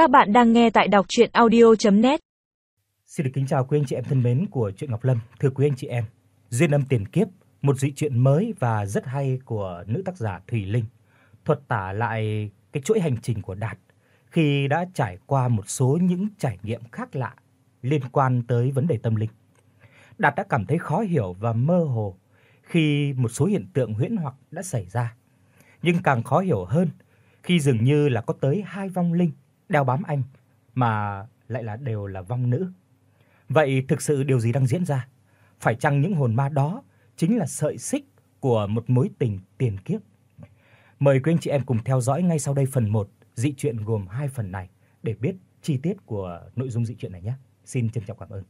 Các bạn đang nghe tại đọc audio net Xin được kính chào quý anh chị em thân mến của truyện Ngọc Lâm. Thưa quý anh chị em, Duyên âm tiền kiếp, một dị truyện mới và rất hay của nữ tác giả Thùy Linh, thuật tả lại cái chuỗi hành trình của Đạt khi đã trải qua một số những trải nghiệm khác lạ liên quan tới vấn đề tâm linh. Đạt đã cảm thấy khó hiểu và mơ hồ khi một số hiện tượng huyễn hoặc đã xảy ra. Nhưng càng khó hiểu hơn khi dường như là có tới hai vong linh đeo bám anh mà lại là đều là vong nữ. Vậy thực sự điều gì đang diễn ra? Phải chăng những hồn ma đó chính là sợi xích của một mối tình tiền kiếp? Mời quý anh chị em cùng theo dõi ngay sau đây phần 1, dị truyện gồm 2 phần này để biết chi tiết của nội dung dị truyện này nhé. Xin trân trọng cảm ơn.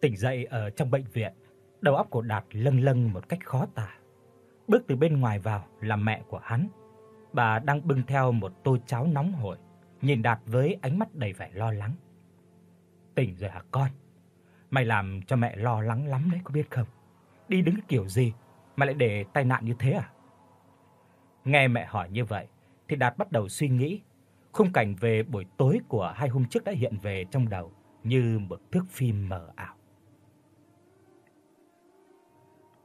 Tỉnh dậy ở trong bệnh viện, đầu óc của Đạt lâng lâng một cách khó tả. Bước từ bên ngoài vào là mẹ của hắn. Bà đang bưng theo một tô cháo nóng hổi, nhìn Đạt với ánh mắt đầy vẻ lo lắng. "Tỉnh rồi hả con? Mày làm cho mẹ lo lắng lắm đấy có biết không? Đi đứng kiểu gì mà lại để tai nạn như thế à?" Nghe mẹ hỏi như vậy thì Đạt bắt đầu suy nghĩ, khung cảnh về buổi tối của hai hôm trước đã hiện về trong đầu như một thước phim mờ ảo.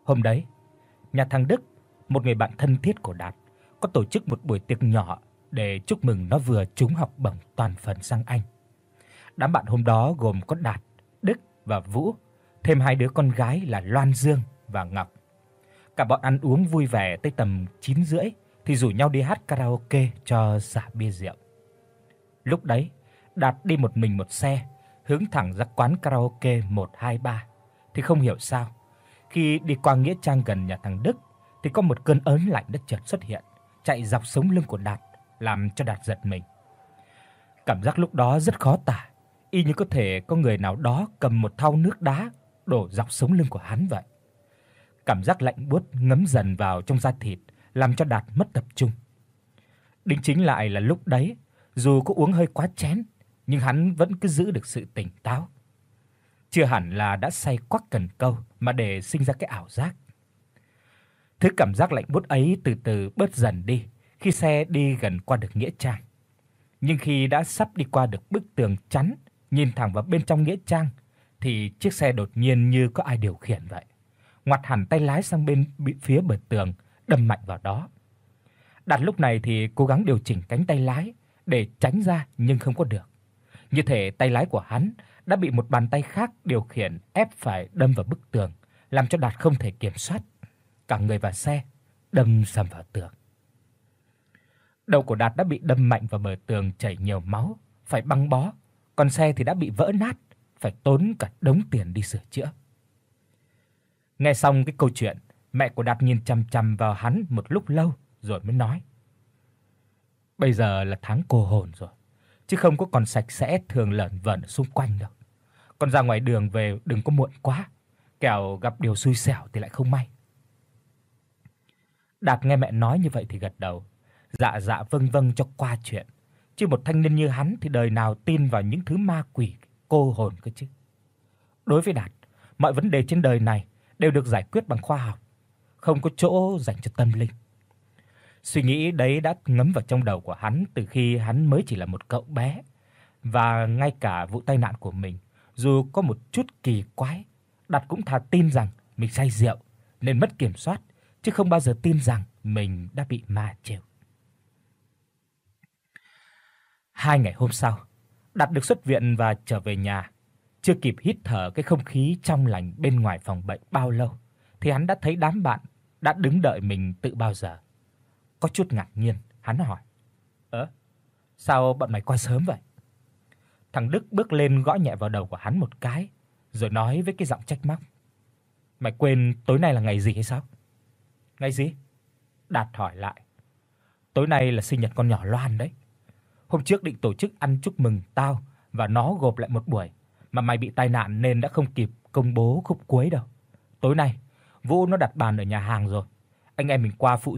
Hôm đấy, nhà thằng Đức, một người bạn thân thiết của Đạt, có tổ chức một buổi tiệc nhỏ để chúc mừng nó vừa trúng học bổng toàn phần sang Anh. Đám bạn hôm đó gồm có Đạt, Đức và Vũ, thêm hai đứa con gái là Loan Dương và Ngọc. Cả bọn ăn uống vui vẻ tới tầm 9 rưỡi thì rủ nhau đi hát karaoke cho xả bia rượu. Lúc đấy, Đạt đi một mình một xe, hướng thẳng ra quán karaoke 123 thì không hiểu sao khi đi qua nghĩa trang gần nhà thằng Đức thì có một cơn ớn lạnh đất chợt xuất hiện, chạy dọc sống lưng của Đạt, làm cho Đạt giật mình. Cảm giác lúc đó rất khó tả, y như có thể có người nào đó cầm một thau nước đá đổ dọc sống lưng của hắn vậy. Cảm giác lạnh buốt ngấm dần vào trong da thịt, làm cho Đạt mất tập trung. Đính chính lại là lúc đấy, dù có uống hơi quá chén, nhưng hắn vẫn cứ giữ được sự tỉnh táo. Chưa hẳn là đã say quắc cần câu mà để sinh ra cái ảo giác. Thứ cảm giác lạnh buốt ấy từ từ bớt dần đi khi xe đi gần qua được nghĩa trang. Nhưng khi đã sắp đi qua được bức tường chắn, nhìn thẳng vào bên trong nghĩa trang thì chiếc xe đột nhiên như có ai điều khiển vậy. Ngoặt hẳn tay lái sang bên bị phía bờ tường, đâm mạnh vào đó. Đạt lúc này thì cố gắng điều chỉnh cánh tay lái để tránh ra nhưng không có được. Như thể tay lái của hắn đã bị một bàn tay khác điều khiển ép phải đâm vào bức tường, làm cho Đạt không thể kiểm soát. Cả người và xe đâm sầm vào tường. Đầu của Đạt đã bị đâm mạnh vào bờ tường chảy nhiều máu, phải băng bó, còn xe thì đã bị vỡ nát, phải tốn cả đống tiền đi sửa chữa. Nghe xong cái câu chuyện, mẹ của Đạt nhìn chằm chằm vào hắn một lúc lâu rồi mới nói: "Bây giờ là tháng cô hồn rồi, chứ không có còn sạch sẽ thường lẩn vẩn xung quanh đâu. Con ra ngoài đường về đừng có muộn quá, kẻo gặp điều xui xẻo thì lại không may." Đạt nghe mẹ nói như vậy thì gật đầu, dạ dạ vâng vâng cho qua chuyện. Chứ một thanh niên như hắn thì đời nào tin vào những thứ ma quỷ cô hồn cơ chứ. Đối với Đạt, mọi vấn đề trên đời này đều được giải quyết bằng khoa học, không có chỗ dành cho tâm linh. Suy nghĩ đấy đã ngấm vào trong đầu của hắn từ khi hắn mới chỉ là một cậu bé và ngay cả vụ tai nạn của mình, dù có một chút kỳ quái, Đạt cũng thà tin rằng mình say rượu nên mất kiểm soát, chứ không bao giờ tin rằng mình đã bị ma trêu. Hai ngày hôm sau, Đạt được xuất viện và trở về nhà. Chưa kịp hít thở cái không khí trong lành bên ngoài phòng bệnh bao lâu thì hắn đã thấy đám bạn đã đứng đợi mình tự bao giờ. Có chút ngạc nhiên, hắn hỏi: "Ơ, sao bọn mày qua sớm vậy?" Thằng Đức bước lên gõ nhẹ vào đầu của hắn một cái, rồi nói với cái giọng trách móc: "Mày quên tối nay là ngày gì hay sao?" "Ngày gì?" Đạt hỏi lại. "Tối nay là sinh nhật con nhỏ Loan đấy. Hôm trước định tổ chức ăn chúc mừng tao và nó gộp lại một buổi, mà mày bị tai nạn nên đã không kịp công bố khúc cuối đâu. Tối nay Vũ nó đặt bàn ở nhà hàng rồi. Anh em mình qua phụ.